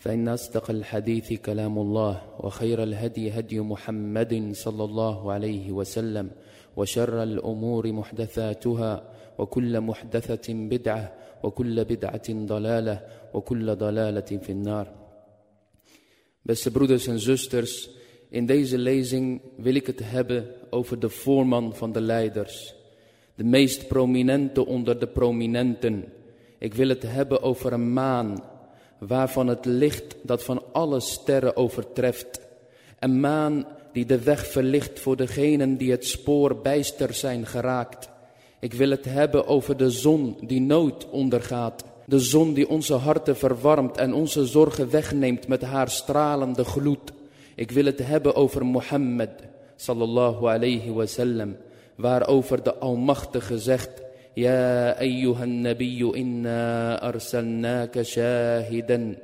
فإن أصدق الحديث كلام الله وخير الهدي هدي محمد صلى الله عليه وسلم وشر الأمور محدثاتها وكل محدثة بدعة وكل بدعة ضلالة وكل ضلالة في النار Beste broeders en zusters, in deze lezing wil ik het hebben over de voorman van de leiders. De meest prominente onder de prominenten. Ik wil het hebben over een maan waarvan het licht dat van alle sterren overtreft. Een maan die de weg verlicht voor degenen die het spoor bijster zijn geraakt. Ik wil het hebben over de zon die nooit ondergaat. De zon die onze harten verwarmt en onze zorgen wegneemt met haar stralende gloed. Ik wil het hebben over Mohammed, sallallahu alayhi wasallam, waarover de Almachtige zegt... يا أيها النبي إنا أرسلناك شاهدا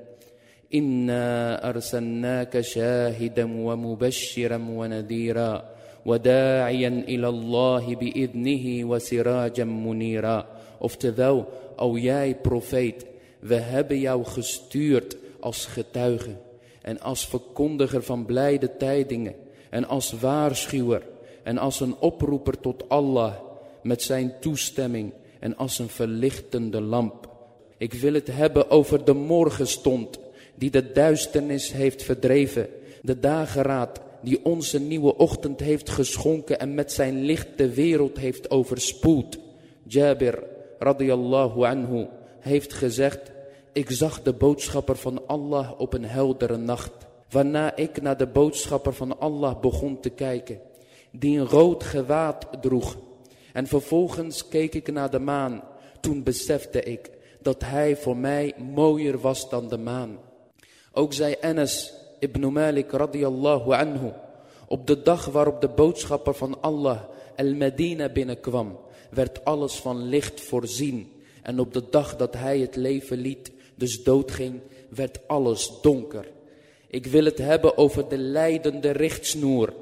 إنا أرسلناك شاهدا ومبشرا ونذيرا وداعيا إلى الله بإذنه وسراجا منيرا Oftewel, o jij profeet, we hebben jou gestuurd als getuige en als verkondiger van blijde tijdingen en als waarschuwer en als een oproeper tot Allah met zijn toestemming en als een verlichtende lamp. Ik wil het hebben over de morgenstond die de duisternis heeft verdreven, de dageraad die onze nieuwe ochtend heeft geschonken en met zijn licht de wereld heeft overspoeld. Jabir radiyallahu anhu heeft gezegd, ik zag de boodschapper van Allah op een heldere nacht, waarna ik naar de boodschapper van Allah begon te kijken, die een rood gewaad droeg en vervolgens keek ik naar de maan. Toen besefte ik dat hij voor mij mooier was dan de maan. Ook zei Anas ibn Malik radiyallahu anhu. Op de dag waarop de boodschapper van Allah al-Medina binnenkwam, werd alles van licht voorzien. En op de dag dat hij het leven liet, dus doodging, werd alles donker. Ik wil het hebben over de leidende richtsnoer.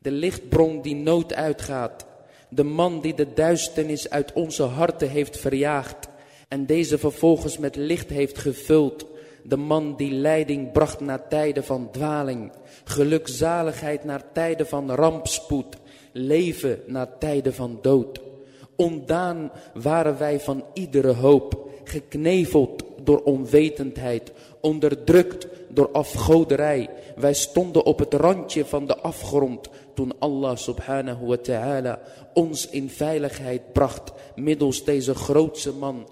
De lichtbron die nood uitgaat de man die de duisternis uit onze harten heeft verjaagd en deze vervolgens met licht heeft gevuld. De man die leiding bracht naar tijden van dwaling, gelukzaligheid naar tijden van rampspoed, leven naar tijden van dood. Ondaan waren wij van iedere hoop, gekneveld door onwetendheid, onderdrukt door afgoderij. Wij stonden op het randje van de afgrond toen Allah subhanahu wa ta'ala ons in veiligheid bracht middels deze grootste man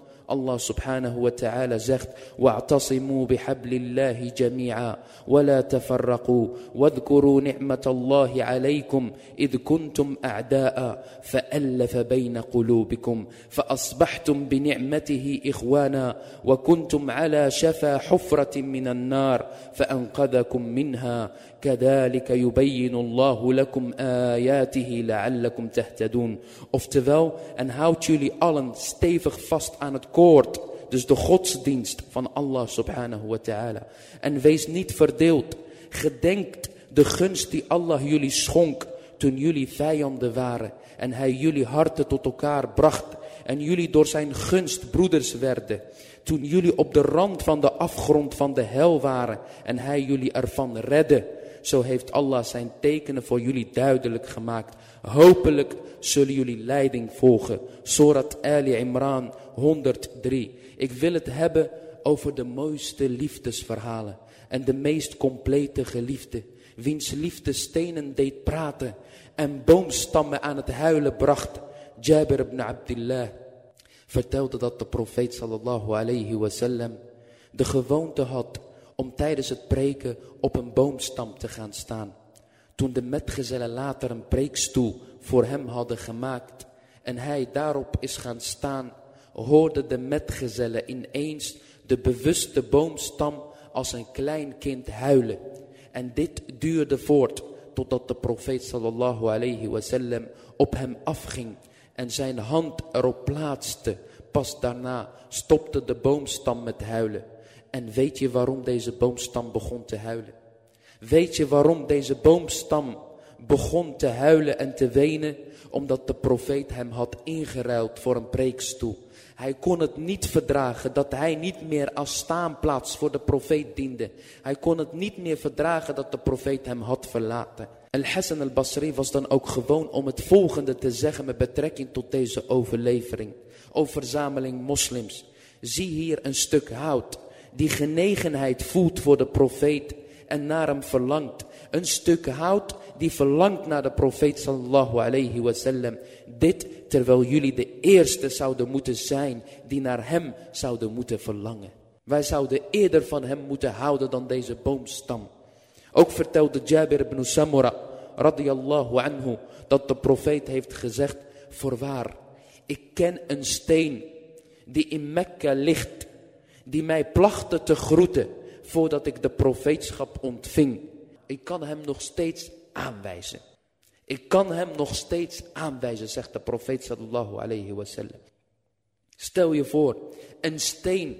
Subhanahu wa ta'ala zegt واعتصموا بحبل الله جميعا ولا تفرقوا واذكروا نعمة الله عليكم إذ كنتم أعداء فألف بين قلوبكم فأصبحتم بنعمته إخوانا وكنتم على شفا حفرة من النار فأنقذكم منها كذلك يبين الله لكم آياته لعلكم تهتدون. Oftewel, en houd jullie allen stevig vast aan het koord. Dus de godsdienst van Allah subhanahu wa ta'ala. En wees niet verdeeld. Gedenkt de gunst die Allah jullie schonk toen jullie vijanden waren. En hij jullie harten tot elkaar bracht. En jullie door zijn gunst broeders werden. Toen jullie op de rand van de afgrond van de hel waren. En hij jullie ervan redde. Zo heeft Allah zijn tekenen voor jullie duidelijk gemaakt. Hopelijk zullen jullie leiding volgen. Surat Ali Imran 103. Ik wil het hebben over de mooiste liefdesverhalen. En de meest complete geliefde. Wiens liefde stenen deed praten. En boomstammen aan het huilen bracht. Jabir ibn Abdullah vertelde dat de profeet sallallahu alayhi wasallam de gewoonte had om tijdens het preken op een boomstam te gaan staan. Toen de metgezellen later een preekstoel voor hem hadden gemaakt en hij daarop is gaan staan, hoorden de metgezellen ineens de bewuste boomstam als een klein kind huilen. En dit duurde voort totdat de profeet sallallahu alayhi wasallam op hem afging en zijn hand erop plaatste. Pas daarna stopte de boomstam met huilen. En weet je waarom deze boomstam begon te huilen? Weet je waarom deze boomstam begon te huilen en te wenen? Omdat de profeet hem had ingeruild voor een preekstoel. Hij kon het niet verdragen dat hij niet meer als staanplaats voor de profeet diende. Hij kon het niet meer verdragen dat de profeet hem had verlaten. Al-Hassan al-Basri was dan ook gewoon om het volgende te zeggen met betrekking tot deze overlevering. Over verzameling moslims. Zie hier een stuk hout die genegenheid voelt voor de profeet en naar hem verlangt. Een stuk hout die verlangt naar de profeet sallallahu alayhi wasallam. Dit terwijl jullie de eerste zouden moeten zijn die naar hem zouden moeten verlangen. Wij zouden eerder van hem moeten houden dan deze boomstam. Ook vertelde Jabir ibn Samura radiyallahu anhu dat de profeet heeft gezegd, voorwaar, ik ken een steen die in Mekka ligt, die mij plachtte te groeten voordat ik de profeetschap ontving. Ik kan hem nog steeds aanwijzen. Ik kan hem nog steeds aanwijzen, zegt de profeet sallallahu alayhi wasallam. Stel je voor, een steen,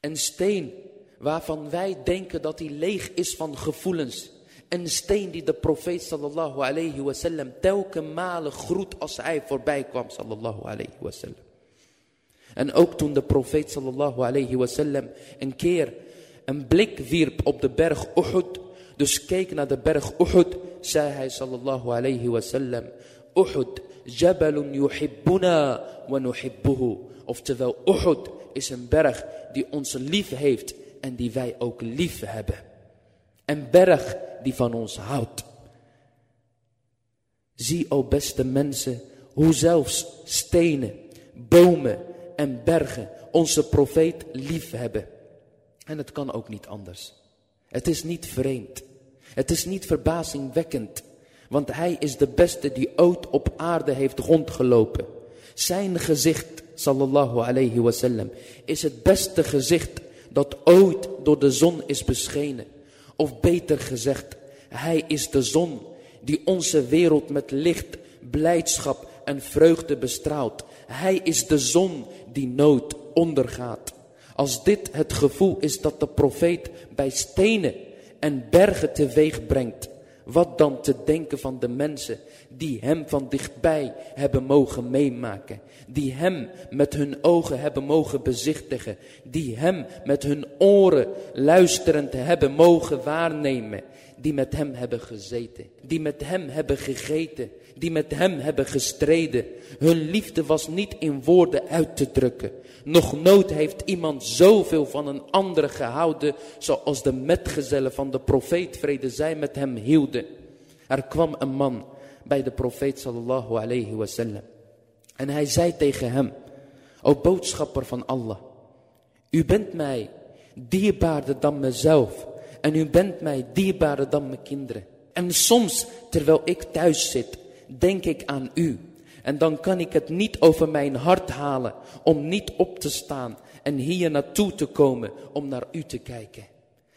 een steen waarvan wij denken dat hij leeg is van gevoelens. Een steen die de profeet sallallahu alayhi wasallam groet als hij voorbij kwam sallallahu alayhi. En ook toen de profeet sallallahu alayhi wasallam een keer een blik wierp op de berg Uhud, dus keek naar de berg Uhud, zei hij sallallahu alayhi wasallam, Uhud, jabalun yuhibbuna wa nuhibbuhu. Oftewel, Uhud is een berg die ons lief heeft en die wij ook lief hebben. Een berg die van ons houdt. Zie, o beste mensen, hoe zelfs stenen, bomen en bergen onze profeet lief hebben. En het kan ook niet anders. Het is niet vreemd. Het is niet verbazingwekkend. Want hij is de beste die ooit op aarde heeft rondgelopen. Zijn gezicht, sallallahu alayhi wasallam, is het beste gezicht dat ooit door de zon is beschenen. Of beter gezegd, hij is de zon die onze wereld met licht, blijdschap en vreugde bestraalt. Hij is de zon die nood ondergaat. Als dit het gevoel is dat de profeet bij stenen en bergen teweeg brengt, wat dan te denken van de mensen die hem van dichtbij hebben mogen meemaken. Die hem met hun ogen hebben mogen bezichtigen. Die hem met hun oren luisterend hebben mogen waarnemen. Die met hem hebben gezeten. Die met hem hebben gegeten. Die met hem hebben gestreden. Hun liefde was niet in woorden uit te drukken. Nog nooit heeft iemand zoveel van een andere gehouden. Zoals de metgezellen van de profeet vrede zij met hem hielden. Er kwam een man bij de profeet sallallahu alayhi wasallam. En hij zei tegen hem, o boodschapper van Allah, u bent mij dierbaarder dan mezelf en u bent mij dierbaarder dan mijn kinderen. En soms, terwijl ik thuis zit, denk ik aan u. En dan kan ik het niet over mijn hart halen om niet op te staan en hier naartoe te komen om naar u te kijken.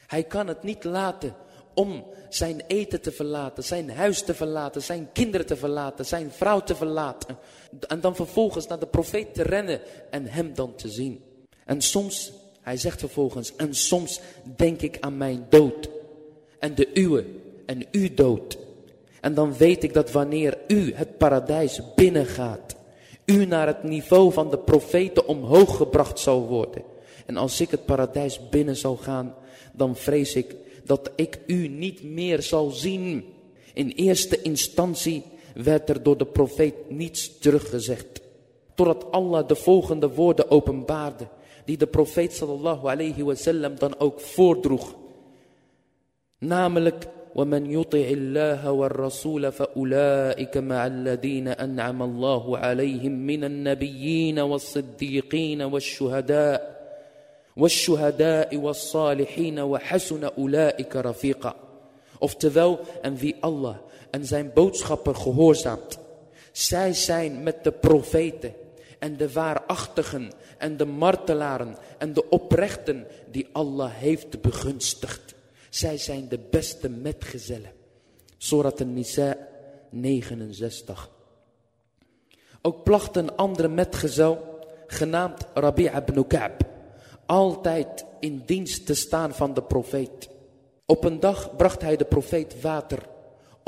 Hij kan het niet laten om zijn eten te verlaten, zijn huis te verlaten, zijn kinderen te verlaten, zijn vrouw te verlaten. En dan vervolgens naar de profeet te rennen en hem dan te zien. En soms, hij zegt vervolgens, en soms denk ik aan mijn dood en de uwe en uw dood. En dan weet ik dat wanneer u het paradijs binnengaat, u naar het niveau van de profeten omhoog gebracht zal worden. En als ik het paradijs binnen zal gaan, dan vrees ik dat ik u niet meer zal zien. In eerste instantie werd er door de profeet niets teruggezegd. Totdat Allah de volgende woorden openbaarde. Die de profeet sallallahu alayhi wasallam dan ook voordroeg. Namelijk, ومن يطع الله والرسول فأولئك مع الذين أنعم الله عليهم من النبيين والصديقين والشهداء والشهداء والصالحين وحسن أولئك رفيقا Oftewel, en wie Allah en zijn boodschapper gehoorzaamt. Zij zijn met de profeten en de waarachtigen en de martelaren en de oprechten die Allah heeft begunstigd. Zij zijn de beste metgezellen. Surat an-Nisa 69. Ook placht een andere metgezel, genaamd Rabi'a ibn Ka'b, altijd in dienst te staan van de profeet. Op een dag bracht hij de profeet water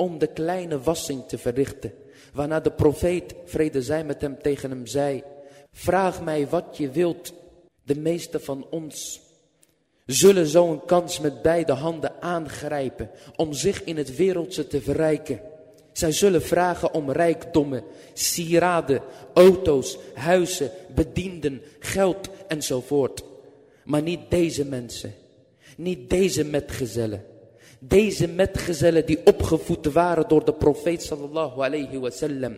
om de kleine wassing te verrichten. Waarna de profeet, vrede zij met hem, tegen hem zei, vraag mij wat je wilt. De meeste van ons zullen zo een kans met beide handen aangrijpen om zich in het wereldse te verrijken. Zij zullen vragen om rijkdommen, sieraden, auto's, huizen, bedienden, geld enzovoort. Maar niet deze mensen, niet deze metgezellen. Deze metgezellen die opgevoed waren door de profeet sallallahu alayhi wasallam.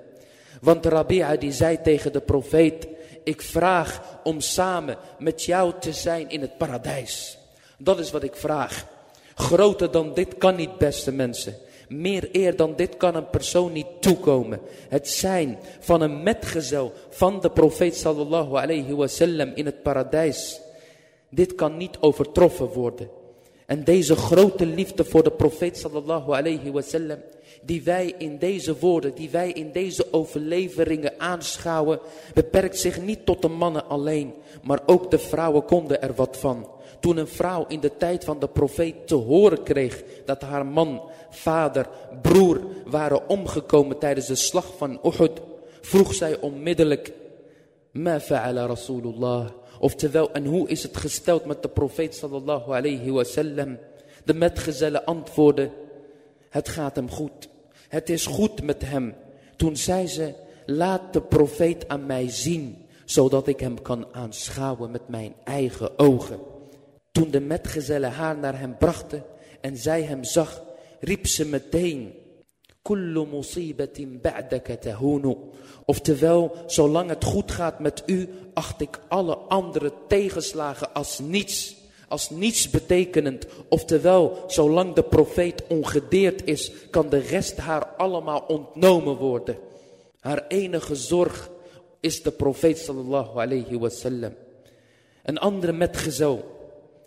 Want Rabi'a die zei tegen de profeet, ik vraag om samen met jou te zijn in het paradijs. Dat is wat ik vraag. Groter dan dit kan niet, beste mensen. Meer eer dan dit kan een persoon niet toekomen. Het zijn van een metgezel van de profeet sallallahu alayhi wasallam in het paradijs. Dit kan niet overtroffen worden. En deze grote liefde voor de profeet sallallahu alayhi wasallam, die wij in deze woorden, die wij in deze overleveringen aanschouwen, beperkt zich niet tot de mannen alleen, maar ook de vrouwen konden er wat van. Toen een vrouw in de tijd van de profeet te horen kreeg dat haar man, vader, broer waren omgekomen tijdens de slag van Uhud, vroeg zij onmiddellijk, Ma fa'ala Rasulullah. Oftewel, en hoe is het gesteld met de profeet sallallahu alayhi wasallam? De metgezellen antwoordden, het gaat hem goed. Het is goed met hem. Toen zei ze, laat de profeet aan mij zien, zodat ik hem kan aanschouwen met mijn eigen ogen. Toen de metgezellen haar naar hem brachten en zij hem zag, riep ze meteen, Kullu musibatin ba'daka tahunu. Oftewel, zolang het goed gaat met u, acht ik alle andere tegenslagen als niets. Als niets betekenend. Oftewel, zolang de profeet ongedeerd is, kan de rest haar allemaal ontnomen worden. Haar enige zorg is de profeet sallallahu alayhi wasallam. Een andere metgezel,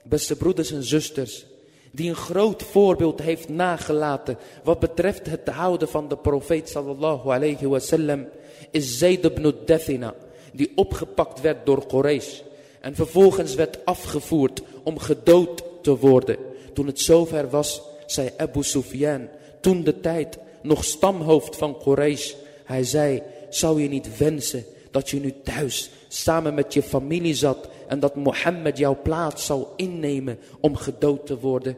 beste broeders en zusters, die een groot voorbeeld heeft nagelaten wat betreft het houden van de profeet sallallahu alayhi wasallam, is Zayd ibn Dathina, die opgepakt werd door Quraysh en vervolgens werd afgevoerd om gedood te worden. Toen het zover was, zei Abu Sufyan, toen de tijd nog stamhoofd van Quraysh, hij zei, zou je niet wensen dat je nu thuis samen met je familie zat en dat Mohammed jouw plaats zou innemen om gedood te worden.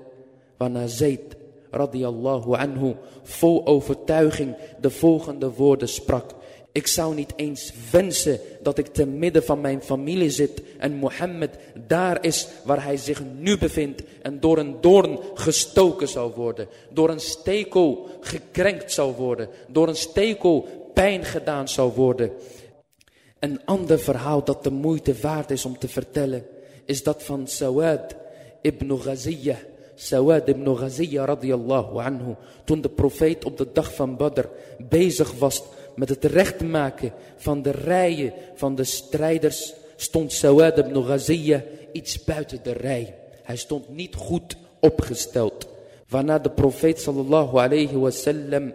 Waarna Zayd radiallahu anhu vol overtuiging de volgende woorden sprak. Ik zou niet eens wensen dat ik te midden van mijn familie zit en Mohammed daar is waar hij zich nu bevindt en door een doorn gestoken zou worden, door een stekel gekrenkt zou worden, door een stekel pijn gedaan zou worden. Een ander verhaal dat de moeite waard is om te vertellen, is dat van Sawad ibn Ghaziyah. Sawad ibn Ghaziyah radiyallahu anhu. Toen de profeet op de dag van Badr bezig was met het recht maken van de rijen van de strijders, stond Sawad ibn Ghaziyah iets buiten de rij. Hij stond niet goed opgesteld. Waarna de profeet sallallahu alayhi wasallam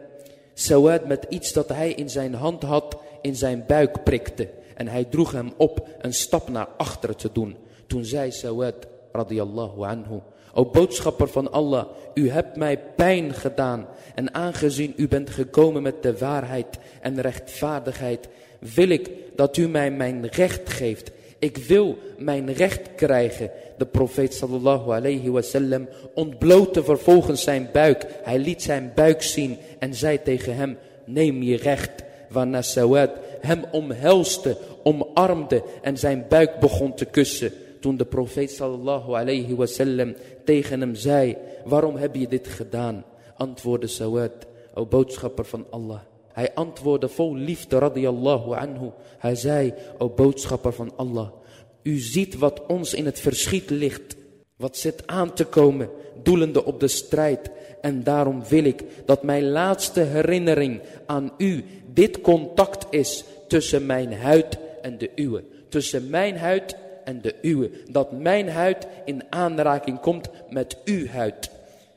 Sawad met iets dat hij in zijn hand had in zijn buik prikte. En hij droeg hem op een stap naar achteren te doen. Toen zei Sawad radiyallahu anhu. O boodschapper van Allah, u hebt mij pijn gedaan. En aangezien u bent gekomen met de waarheid en rechtvaardigheid, wil ik dat u mij mijn recht geeft. Ik wil mijn recht krijgen. De profeet sallallahu alayhi wasallam ontblootte vervolgens zijn buik. Hij liet zijn buik zien en zei tegen hem, neem je recht. Waarna Sawad hem omhelste, omarmde en zijn buik begon te kussen. Toen de profeet sallallahu alayhi wasallam tegen hem zei, waarom heb je dit gedaan? Antwoordde Sawad, o boodschapper van Allah. Hij antwoordde vol liefde radiyallahu anhu. Hij zei, o boodschapper van Allah, u ziet wat ons in het verschiet ligt. Wat zit aan te komen, doelende op de strijd. En daarom wil ik dat mijn laatste herinnering aan u dit contact is tussen mijn huid en de uwe. Tussen mijn huid en de uwe. Dat mijn huid in aanraking komt met uw huid.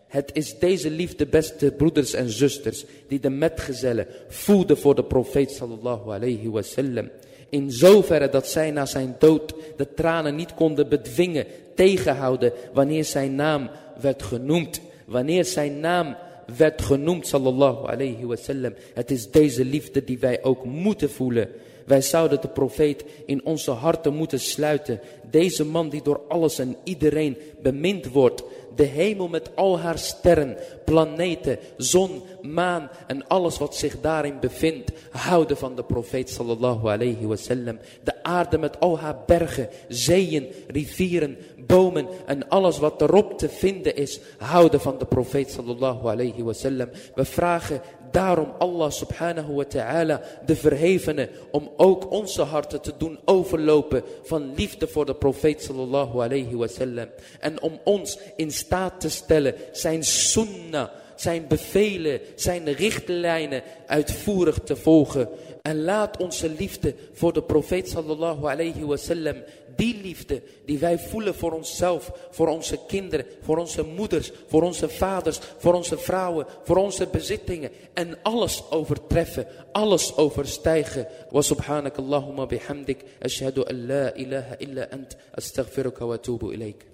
Het is deze liefde, beste broeders en zusters, die de metgezellen voeden voor de profeet sallallahu alayhi wasallam. In zoverre dat zij na zijn dood de tranen niet konden bedwingen, tegenhouden wanneer zijn naam werd genoemd. Wanneer zijn naam werd genoemd, sallallahu alayhi wasallam. Het is deze liefde die wij ook moeten voelen. Wij zouden de profeet in onze harten moeten sluiten. Deze man die door alles en iedereen bemind wordt. De hemel met al haar sterren, planeten, zon, maan en alles wat zich daarin bevindt. Houden van de profeet sallallahu alayhi wasallam. De aarde met al haar bergen, zeeën, rivieren, bomen en alles wat erop te vinden is. Houden van de profeet sallallahu alayhi wasallam. We vragen daarom Allah subhanahu wa ta'ala, de verhevene, om ook onze harten te doen overlopen van liefde voor de profeet sallallahu alayhi wasallam. En om ons in staat te stellen zijn sunnah, zijn bevelen, zijn richtlijnen uitvoerig te volgen. En laat onze liefde voor de profeet sallallahu alayhi wasallam die liefde die wij voelen voor onszelf, voor onze kinderen, voor onze moeders, voor onze vaders, voor onze vrouwen, voor onze bezittingen. En alles overtreffen, alles overstijgen. Wa subhanakallahumma bihamdik, ashhadu an la ilaha illa ant, astaghfiruka wa atubu ilayk.